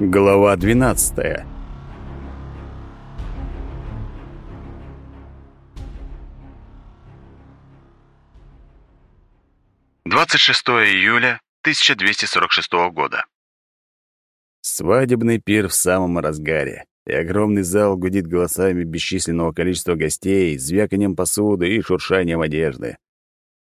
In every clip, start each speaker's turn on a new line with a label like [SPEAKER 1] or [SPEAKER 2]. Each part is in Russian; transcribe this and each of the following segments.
[SPEAKER 1] Глава 12.
[SPEAKER 2] Двадцать шестое июля 1246 года.
[SPEAKER 1] Свадебный пир в самом разгаре, и огромный зал гудит голосами бесчисленного количества гостей, звяканием посуды и шуршанием одежды.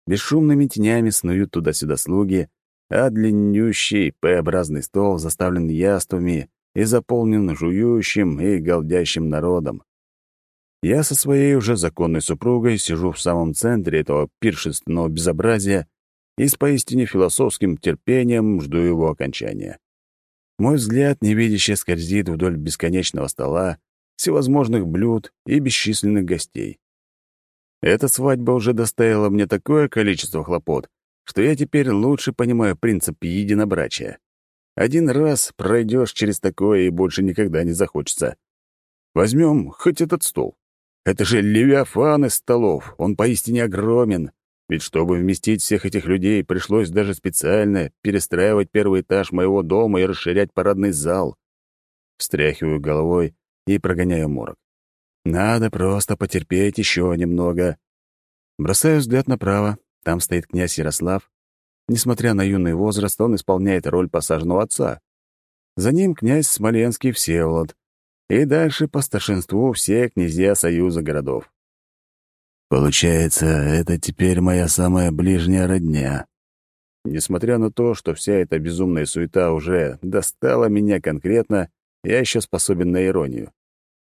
[SPEAKER 1] Бесшумными тенями снуют туда-сюда слуги, а длиннющий П-образный стол заставлен яствами и заполнен жующим и голдящим народом. Я со своей уже законной супругой сижу в самом центре этого пиршественного безобразия и с поистине философским терпением жду его окончания. Мой взгляд невидяще скользит вдоль бесконечного стола, всевозможных блюд и бесчисленных гостей. Эта свадьба уже доставила мне такое количество хлопот, что я теперь лучше понимаю принцип единобрачия. Один раз пройдешь через такое и больше никогда не захочется. Возьмем хоть этот стол. Это же левиафан из столов, он поистине огромен. Ведь чтобы вместить всех этих людей, пришлось даже специально перестраивать первый этаж моего дома и расширять парадный зал. Встряхиваю головой и прогоняю морок. Надо просто потерпеть еще немного. Бросаю взгляд направо, там стоит князь Ярослав. Несмотря на юный возраст, он исполняет роль посаженного отца. За ним князь Смоленский Всеволод. И дальше по старшинству все князья Союза городов. Получается, это теперь моя самая ближняя родня. Несмотря на то, что вся эта безумная суета уже достала меня конкретно, я еще способен на иронию.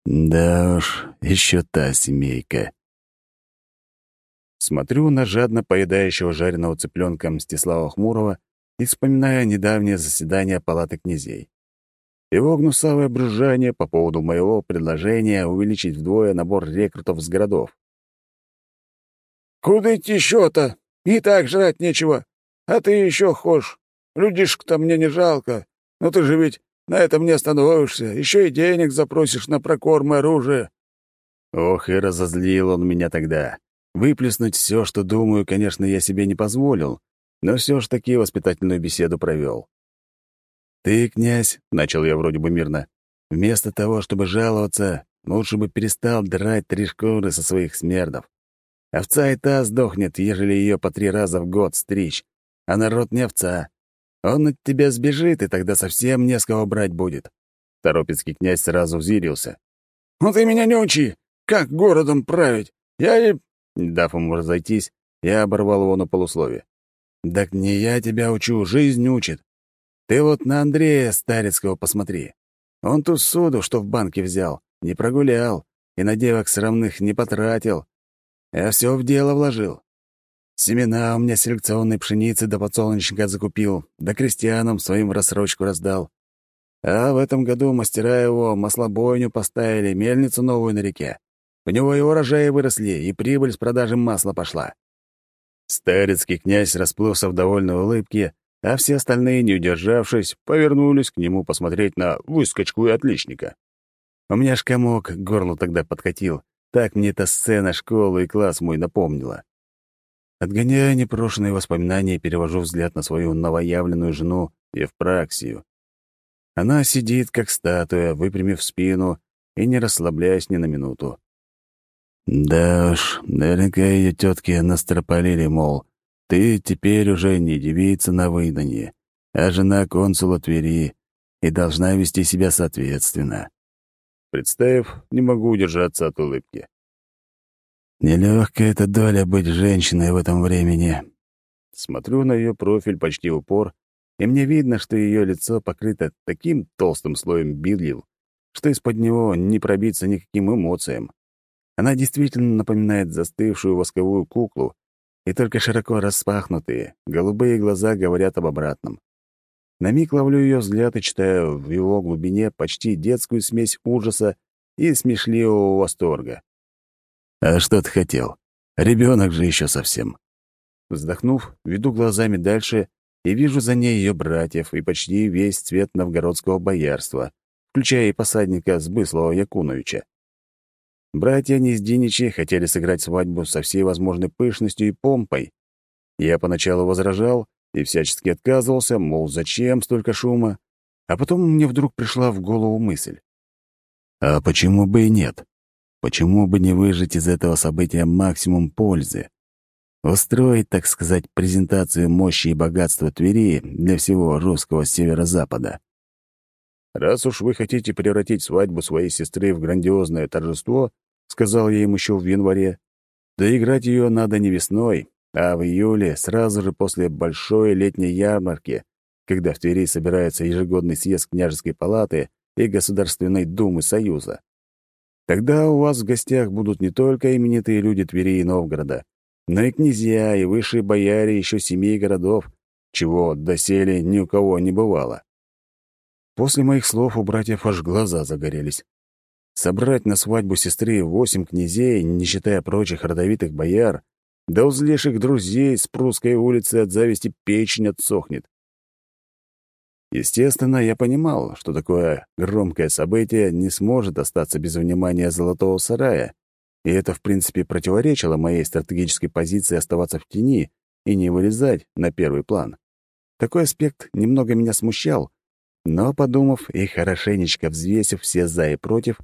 [SPEAKER 1] Да уж, еще та семейка. Смотрю на жадно поедающего жареного цыпленка Мстислава Хмурого и вспоминаю недавнее заседание палаты князей. Его гнусавое брюзжание по поводу моего предложения увеличить вдвое набор рекрутов с городов.
[SPEAKER 3] «Куда идти еще-то? И так жрать нечего. А ты еще хошь. Людишек-то мне не жалко. Но ты же ведь на этом не остановишься. Еще и денег запросишь на прокорм и оружие».
[SPEAKER 1] Ох, и разозлил он меня тогда. Выплеснуть все, что думаю, конечно, я себе не позволил, но все ж таки воспитательную беседу провел. «Ты, князь», — начал я вроде бы мирно, «вместо того, чтобы жаловаться, лучше бы перестал драть три шкуры со своих смердов. Овца и та сдохнет, ежели ее по три раза в год стричь, а народ не овца. Он от тебя сбежит, и тогда совсем не с кого брать будет». Торопецкий князь сразу взирился.
[SPEAKER 3] «Ну ты меня не учи! Как городом править? Я и
[SPEAKER 1] дав ему разойтись, я оборвал его на полуслове. «Так не я тебя учу, жизнь учит. Ты вот на Андрея Старецкого посмотри. Он ту суду, что в банке взял, не прогулял и на девок срамных не потратил. Я все в дело вложил. Семена у меня селекционной пшеницы до подсолнечника закупил, да крестьянам своим в рассрочку раздал. А в этом году мастера его маслобойню поставили, мельницу новую на реке. У него и урожаи выросли, и прибыль с продажи масла пошла. Старецкий князь расплылся в довольной улыбке, а все остальные, не удержавшись, повернулись к нему посмотреть на выскочку и отличника. У меня ж комок к тогда подкатил. Так мне эта сцена школы и класс мой напомнила. Отгоняя непрошенные воспоминания, перевожу взгляд на свою новоявленную жену Евпраксию. Она сидит, как статуя, выпрямив спину и не расслабляясь ни на минуту. Да уж, наверняка ее тетки настропалили, мол, ты теперь уже не девица на выданье, а жена консула Твери и должна вести себя соответственно. Представив, не могу удержаться от улыбки. Нелегкая эта доля быть женщиной в этом времени. Смотрю на ее профиль почти упор, и мне видно, что ее лицо покрыто таким толстым слоем бидлил, что из-под него не пробиться никаким эмоциям. Она действительно напоминает застывшую восковую куклу, и только широко распахнутые, голубые глаза говорят об обратном. На миг ловлю ее взгляд и читаю в его глубине почти детскую смесь ужаса и смешливого восторга. «А что ты хотел? Ребенок же еще совсем». Вздохнув, веду глазами дальше и вижу за ней ее братьев и почти весь цвет новгородского боярства, включая и посадника Сбыслова Якуновича. Братья Нездиничи хотели сыграть свадьбу со всей возможной пышностью и помпой. Я поначалу возражал и всячески отказывался, мол, зачем столько шума? А потом мне вдруг пришла в голову мысль. А почему бы и нет? Почему бы не выжать из этого события максимум пользы? Устроить, так сказать, презентацию мощи и богатства Твери для всего русского северо-запада. «Раз уж вы хотите превратить свадьбу своей сестры в грандиозное торжество, — сказал я им еще в январе, — да играть ее надо не весной, а в июле, сразу же после большой летней ярмарки, когда в Твери собирается ежегодный съезд княжеской палаты и Государственной думы Союза. Тогда у вас в гостях будут не только именитые люди Твери и Новгорода, но и князья, и высшие бояре еще семи городов, чего доселе ни у кого не бывало. После моих слов у братьев аж глаза загорелись. Собрать на свадьбу сестры восемь князей, не считая прочих родовитых бояр, да у злейших друзей с прусской улицы от зависти печень отсохнет. Естественно, я понимал, что такое громкое событие не сможет остаться без внимания Золотого Сарая, и это, в принципе, противоречило моей стратегической позиции оставаться в тени и не вылезать на первый план. Такой аспект немного меня смущал, но, подумав и хорошенечко взвесив все «за» и «против»,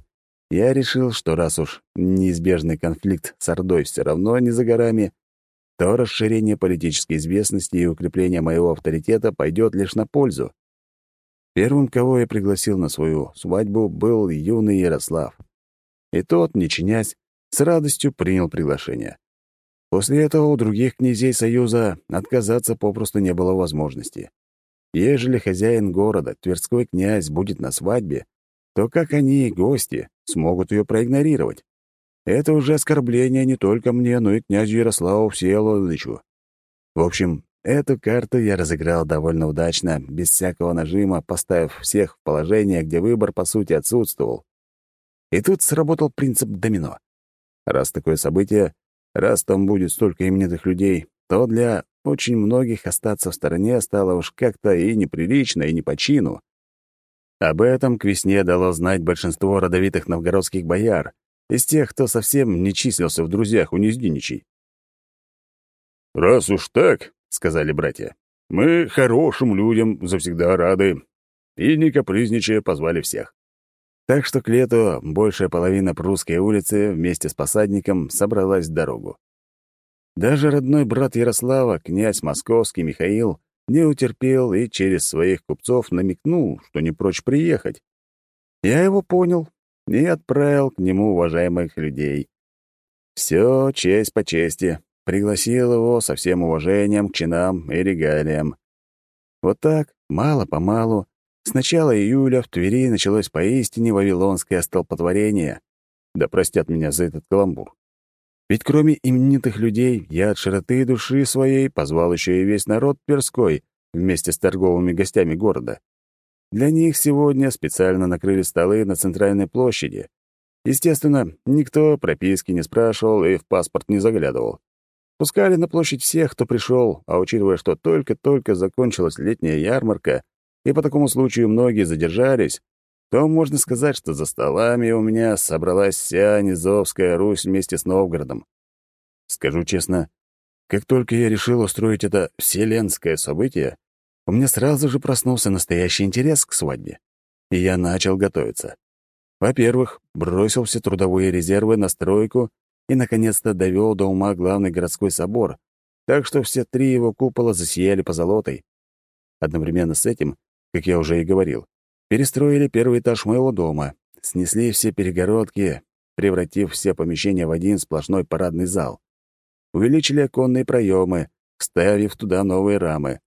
[SPEAKER 1] я решил, что раз уж неизбежный конфликт с Ордой все равно не за горами, то расширение политической известности и укрепление моего авторитета пойдет лишь на пользу. Первым, кого я пригласил на свою свадьбу, был юный Ярослав. И тот, не чинясь, с радостью принял приглашение. После этого у других князей Союза отказаться попросту не было возможности. Ежели хозяин города, Тверской князь, будет на свадьбе, то как они, гости, смогут ее проигнорировать? Это уже оскорбление не только мне, но и князю Ярославу Всеволодовичу. В общем, Эту карту я разыграл довольно удачно, без всякого нажима, поставив всех в положение, где выбор, по сути, отсутствовал. И тут сработал принцип домино. Раз такое событие, раз там будет столько именитых людей, то для очень многих остаться в стороне стало уж как-то и неприлично, и не по чину. Об этом к весне дало знать большинство родовитых новгородских бояр, из тех, кто совсем не числился в друзьях у Нездиничей. «Раз уж так, — сказали братья. «Мы хорошим людям завсегда рады». И, не капризничая, позвали всех. Так что к лету большая половина прусской улицы вместе с посадником собралась в дорогу. Даже родной брат Ярослава, князь московский Михаил, не утерпел и через своих купцов намекнул, что не прочь приехать. Я его понял и отправил к нему уважаемых людей. Все честь по чести пригласил его со всем уважением к чинам и регалиям. Вот так, мало-помалу, с начала июля в Твери началось поистине вавилонское столпотворение. Да простят меня за этот каламбур. Ведь кроме именитых людей, я от широты души своей позвал еще и весь народ Тверской вместе с торговыми гостями города. Для них сегодня специально накрыли столы на центральной площади. Естественно, никто прописки не спрашивал и в паспорт не заглядывал. Пускали на площадь всех, кто пришел, а учитывая, что только-только закончилась летняя ярмарка, и по такому случаю многие задержались, то можно сказать, что за столами у меня собралась вся Низовская Русь вместе с Новгородом. Скажу честно, как только я решил устроить это вселенское событие, у меня сразу же проснулся настоящий интерес к свадьбе. И я начал готовиться. Во-первых, бросил все трудовые резервы на стройку и, наконец-то, довел до ума главный городской собор, так что все три его купола засияли позолотой. Одновременно с этим, как я уже и говорил, перестроили первый этаж моего дома, снесли все перегородки, превратив все помещения в один сплошной парадный зал. Увеличили оконные проемы, вставив туда новые рамы.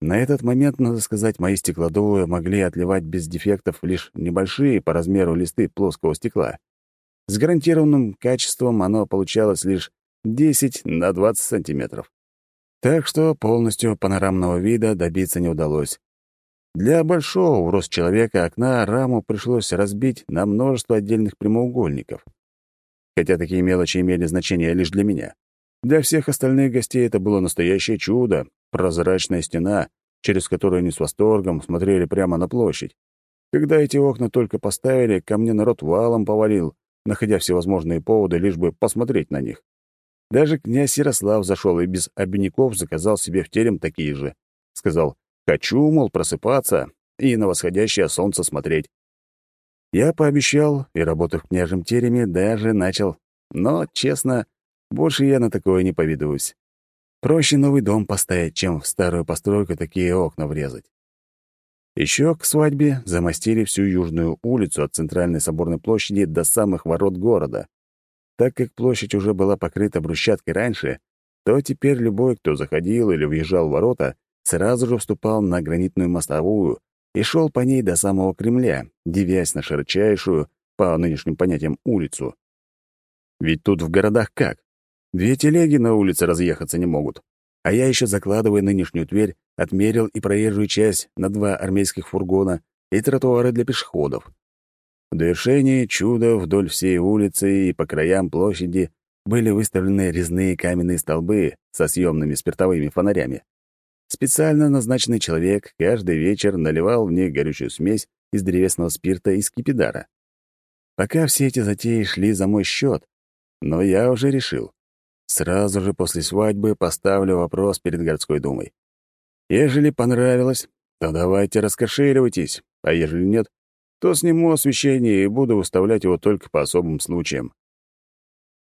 [SPEAKER 1] На этот момент, надо сказать, мои стеклодувы могли отливать без дефектов лишь небольшие по размеру листы плоского стекла. С гарантированным качеством оно получалось лишь 10 на 20 сантиметров. Так что полностью панорамного вида добиться не удалось. Для большого в рост человека окна раму пришлось разбить на множество отдельных прямоугольников. Хотя такие мелочи имели значение лишь для меня. Для всех остальных гостей это было настоящее чудо, прозрачная стена, через которую они с восторгом смотрели прямо на площадь. Когда эти окна только поставили, ко мне народ валом повалил, находя всевозможные поводы, лишь бы посмотреть на них. Даже князь Ярослав зашел и без обиняков заказал себе в терем такие же. Сказал «хочу, мол, просыпаться», и на восходящее солнце смотреть. Я пообещал, и работу в княжем тереме даже начал. Но, честно, больше я на такое не поведусь. Проще новый дом поставить, чем в старую постройку такие окна врезать. Еще к свадьбе замостили всю южную улицу от центральной соборной площади до самых ворот города. Так как площадь уже была покрыта брусчаткой раньше, то теперь любой, кто заходил или въезжал в ворота, сразу же вступал на гранитную мостовую и шел по ней до самого Кремля, девясь на широчайшую, по нынешним понятиям, улицу. Ведь тут в городах как? Две телеги на улице разъехаться не могут. А я еще закладывая нынешнюю Тверь, отмерил и проезжую часть на два армейских фургона и тротуары для пешеходов. В довершении чуда вдоль всей улицы и по краям площади были выставлены резные каменные столбы со съемными спиртовыми фонарями. Специально назначенный человек каждый вечер наливал в них горючую смесь из древесного спирта и скипидара. Пока все эти затеи шли за мой счет, но я уже решил. Сразу же после свадьбы поставлю вопрос перед городской думой. Ежели понравилось, то давайте раскошеливайтесь, а ежели нет, то сниму освещение и буду выставлять его только по особым случаям.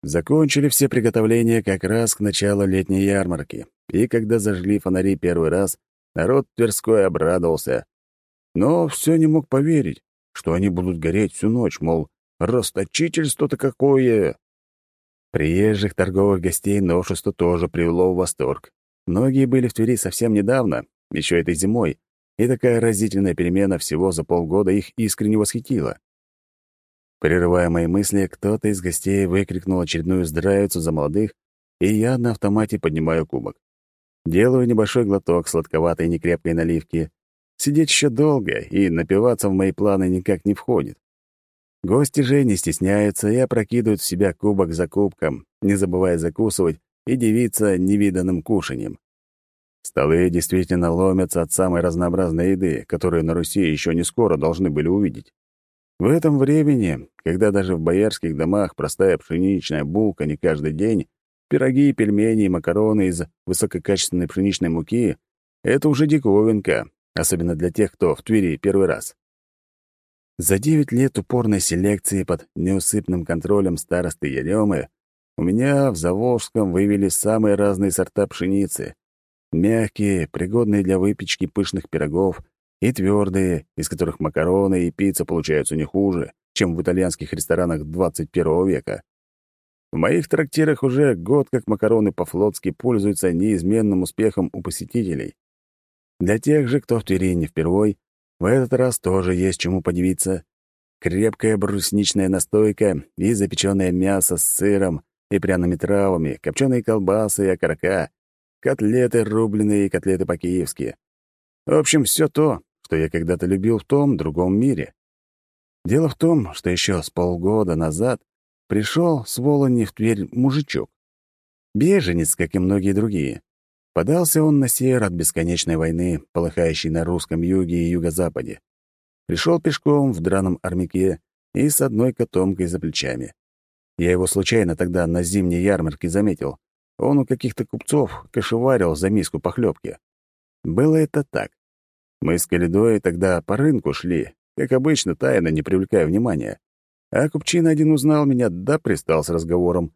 [SPEAKER 1] Закончили все приготовления как раз к началу летней ярмарки, и когда зажгли фонари первый раз, народ Тверской обрадовался. Но все не мог поверить, что они будут гореть всю ночь, мол, расточительство-то какое! Приезжих торговых гостей новшество тоже привело в восторг. Многие были в Твери совсем недавно, еще этой зимой, и такая разительная перемена всего за полгода их искренне восхитила. Прерывая мои мысли, кто-то из гостей выкрикнул очередную здравицу за молодых, и я на автомате поднимаю кубок. Делаю небольшой глоток сладковатой некрепкой наливки. Сидеть еще долго, и напиваться в мои планы никак не входит. Гости же не стесняются и опрокидывают в себя кубок за кубком, не забывая закусывать и дивиться невиданным кушаньем. Столы действительно ломятся от самой разнообразной еды, которую на Руси еще не скоро должны были увидеть. В этом времени, когда даже в боярских домах простая пшеничная булка не каждый день, пироги, пельмени и макароны из высококачественной пшеничной муки — это уже диковинка, особенно для тех, кто в Твери первый раз. За девять лет упорной селекции под неусыпным контролем старосты Яремы у меня в Заволжском вывели самые разные сорта пшеницы, Мягкие, пригодные для выпечки пышных пирогов, и твердые, из которых макароны и пицца получаются не хуже, чем в итальянских ресторанах 21 века. В моих трактирах уже год как макароны по-флотски пользуются неизменным успехом у посетителей. Для тех же, кто в Твери не впервой, в этот раз тоже есть чему подивиться. Крепкая брусничная настойка и запеченное мясо с сыром и пряными травами, копченые колбасы и окорока, котлеты рубленые и котлеты по-киевски. В общем, все то, что я когда-то любил в том другом мире. Дело в том, что еще с полгода назад пришел с Волони в Тверь мужичок. Беженец, как и многие другие. Подался он на север от бесконечной войны, полыхающей на русском юге и юго-западе. Пришел пешком в драном армяке и с одной котомкой за плечами. Я его случайно тогда на зимней ярмарке заметил. Он у каких-то купцов кошеварил за миску похлебки. Было это так. Мы с Калидой тогда по рынку шли, как обычно, тайно, не привлекая внимания. А купчина один узнал меня, да пристал с разговором.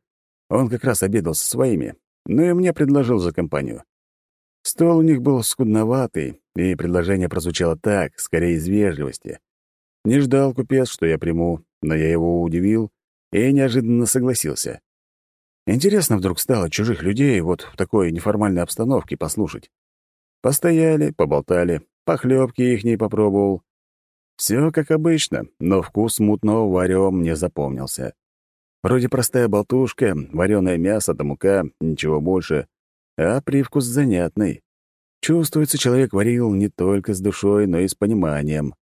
[SPEAKER 1] Он как раз обедал со своими, ну и мне предложил за компанию. Стол у них был скудноватый, и предложение прозвучало так, скорее из вежливости. Не ждал купец, что я приму, но я его удивил и неожиданно согласился. Интересно вдруг стало чужих людей вот в такой неформальной обстановке послушать. Постояли, поболтали, похлебки ихней попробовал. Все как обычно, но вкус мутного варева мне запомнился. Вроде простая болтушка, вареное мясо да мука, ничего больше, а привкус занятный. Чувствуется, человек варил не только с душой, но и с пониманием.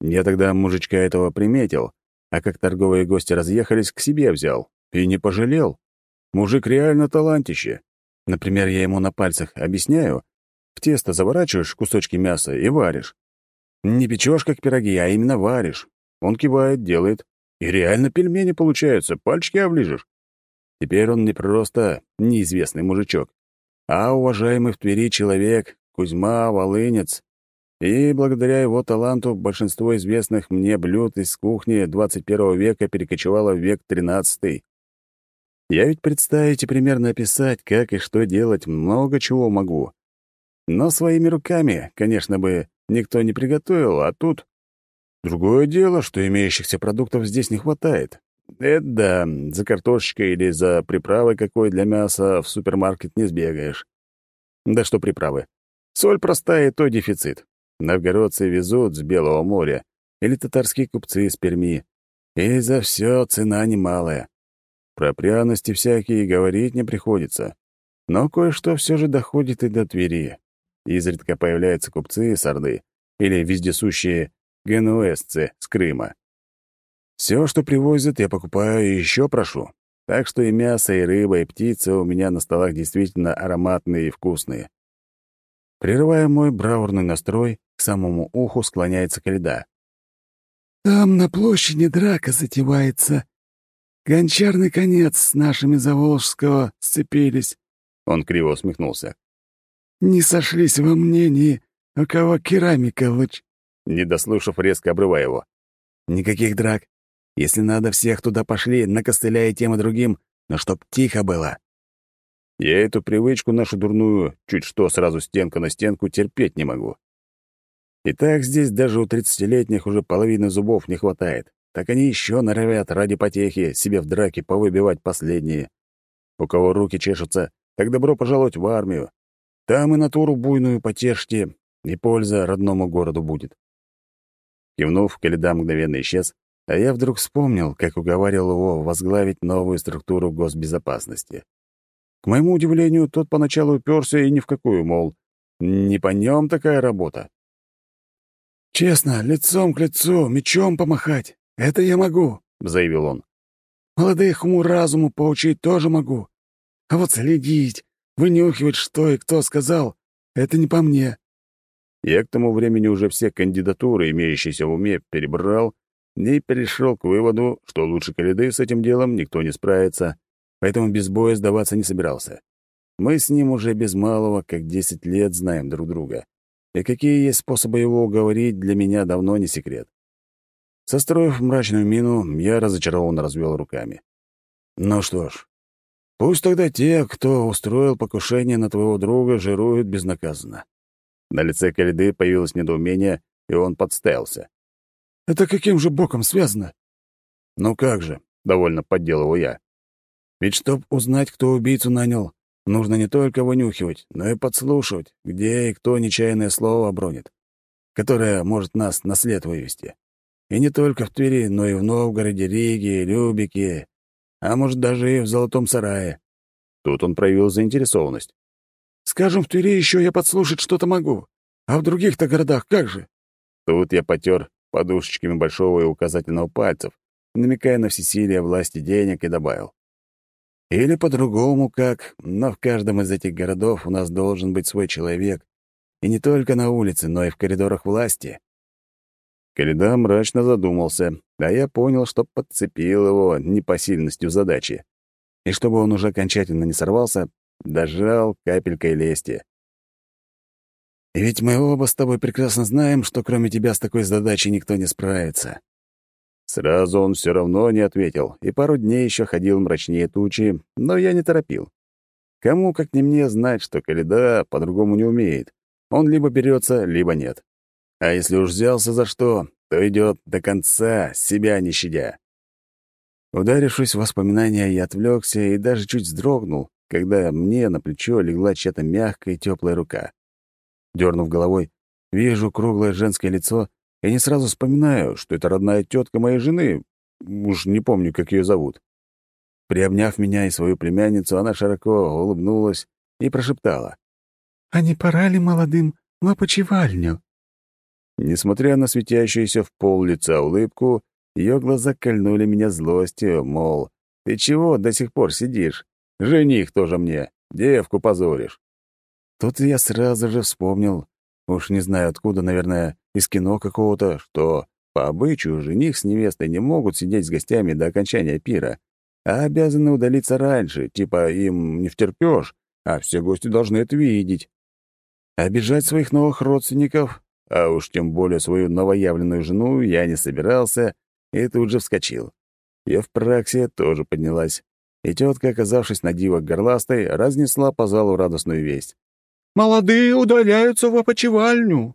[SPEAKER 1] Я тогда мужичка этого приметил, а как торговые гости разъехались, к себе взял. И не пожалел. Мужик реально талантище. Например, я ему на пальцах объясняю, в тесто заворачиваешь кусочки мяса и варишь. Не печешь, как пироги, а именно варишь. Он кивает, делает. И реально пельмени получаются, пальчики оближешь. Теперь он не просто неизвестный мужичок, а уважаемый в Твери человек, Кузьма Волынец. И благодаря его таланту большинство известных мне блюд из кухни 21 века перекочевало в век 13. Я ведь представить и примерно описать, как и что делать, много чего могу. Но своими руками, конечно бы, никто не приготовил, а тут... Другое дело, что имеющихся продуктов здесь не хватает. Это да, за картошечкой или за приправой какой для мяса в супермаркет не сбегаешь. Да что приправы. Соль простая, и то дефицит. Новгородцы везут с Белого моря, или татарские купцы из Перми. И за все цена немалая. Про пряности всякие говорить не приходится. Но кое-что все же доходит и до Твери. Изредка появляются купцы с Орды или вездесущие генуэзцы с Крыма. Все, что привозят, я покупаю и еще прошу. Так что и мясо, и рыба, и птица у меня на столах действительно ароматные и вкусные. Прерывая мой браурный настрой, к самому уху склоняется Каледа.
[SPEAKER 3] «Там на площади драка затевается. Гончарный конец с нашими Заволжского сцепились».
[SPEAKER 1] Он криво усмехнулся.
[SPEAKER 3] «Не сошлись во мнении, у кого керамика луч».
[SPEAKER 1] Не дослушав, резко обрывая его. «Никаких драк. Если надо, всех туда пошли, накостыляя тем и другим, но чтоб тихо было. Я эту привычку нашу дурную, чуть что сразу стенка на стенку, терпеть не могу. И так здесь даже у тридцатилетних уже половины зубов не хватает. Так они еще норовят ради потехи себе в драке повыбивать последние. У кого руки чешутся, так добро пожаловать в армию. Там и натуру буйную потешьте, и польза родному городу будет. Кивнув, Каледа мгновенно исчез, а я вдруг вспомнил, как уговаривал его возглавить новую структуру госбезопасности. К моему удивлению, тот поначалу уперся и ни в какую, мол, не по нем такая работа.
[SPEAKER 3] «Честно, лицом к лицу, мечом помахать — это я могу», — заявил он. «Молодых уму-разуму поучить тоже могу. А вот следить, вынюхивать, что и кто сказал, это не по мне».
[SPEAKER 1] Я к тому времени уже все кандидатуры, имеющиеся в уме, перебрал и перешел к выводу, что лучше Каледы с этим делом никто не справится, поэтому без боя сдаваться не собирался. Мы с ним уже без малого, как десять лет, знаем друг друга. И какие есть способы его уговорить, для меня давно не секрет. Состроив мрачную мину, я разочарованно развел руками. Ну что ж, пусть тогда те, кто устроил покушение на твоего друга, жируют безнаказанно. На лице Каледы появилось недоумение, и он подставился.
[SPEAKER 3] Это каким же боком связано?
[SPEAKER 1] Ну как же, довольно поддел его я. Ведь чтоб узнать, кто убийцу нанял, нужно не только вынюхивать, но и подслушивать, где и кто нечаянное слово обронит, которое может нас на след вывести. И не только в Твери, но и в Новгороде, Риге, Любике, а может, даже и в Золотом Сарае. Тут он проявил заинтересованность.
[SPEAKER 3] «Скажем, в Твери еще я подслушать что-то могу, а в других-то городах как же?»
[SPEAKER 1] Тут я потер подушечками большого и указательного пальцев, намекая на всесилие власти денег, и добавил. Или по-другому как, но в каждом из этих городов у нас должен быть свой человек, и не только на улице, но и в коридорах власти. Каледа мрачно задумался, а я понял, что подцепил его непосильностью задачи. И чтобы он уже окончательно не сорвался, дожал капелькой лести. И ведь мы оба с тобой прекрасно знаем, что кроме тебя с такой задачей никто не справится. Сразу он все равно не ответил, и пару дней еще ходил мрачнее тучи, но я не торопил. Кому, как не мне, знать, что Каледа по-другому не умеет. Он либо берется, либо нет. А если уж взялся за что, то идет до конца, себя не щадя. Ударившись в воспоминания, я отвлекся и даже чуть вздрогнул, когда мне на плечо легла чья-то мягкая и теплая рука. Дернув головой, вижу круглое женское лицо и не сразу вспоминаю, что это родная тетка моей жены, уж не помню, как ее зовут. Приобняв меня и свою племянницу, она широко улыбнулась и прошептала.
[SPEAKER 3] «А не пора ли молодым в опочивальню?»
[SPEAKER 1] Несмотря на светящуюся в пол лица улыбку, ее глаза кольнули меня злостью, мол, «Ты чего до сих пор сидишь? Жених тоже мне, девку позоришь». Тут я сразу же вспомнил, уж не знаю откуда, наверное, из кино какого-то, что по обычаю жених с невестой не могут сидеть с гостями до окончания пира, а обязаны удалиться раньше, типа им не втерпёшь, а все гости должны это видеть. Обижать своих новых родственников а уж тем более свою новоявленную жену, я не собирался и тут же вскочил. Евпраксия тоже поднялась, и тетка, оказавшись на диво горластой, разнесла по залу радостную весть.
[SPEAKER 3] «Молодые удаляются в опочивальню!»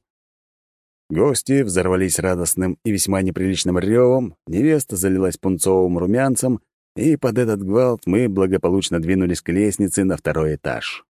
[SPEAKER 1] Гости взорвались радостным и весьма неприличным ревом, невеста залилась пунцовым румянцем, и под этот гвалт мы благополучно двинулись к лестнице на второй этаж.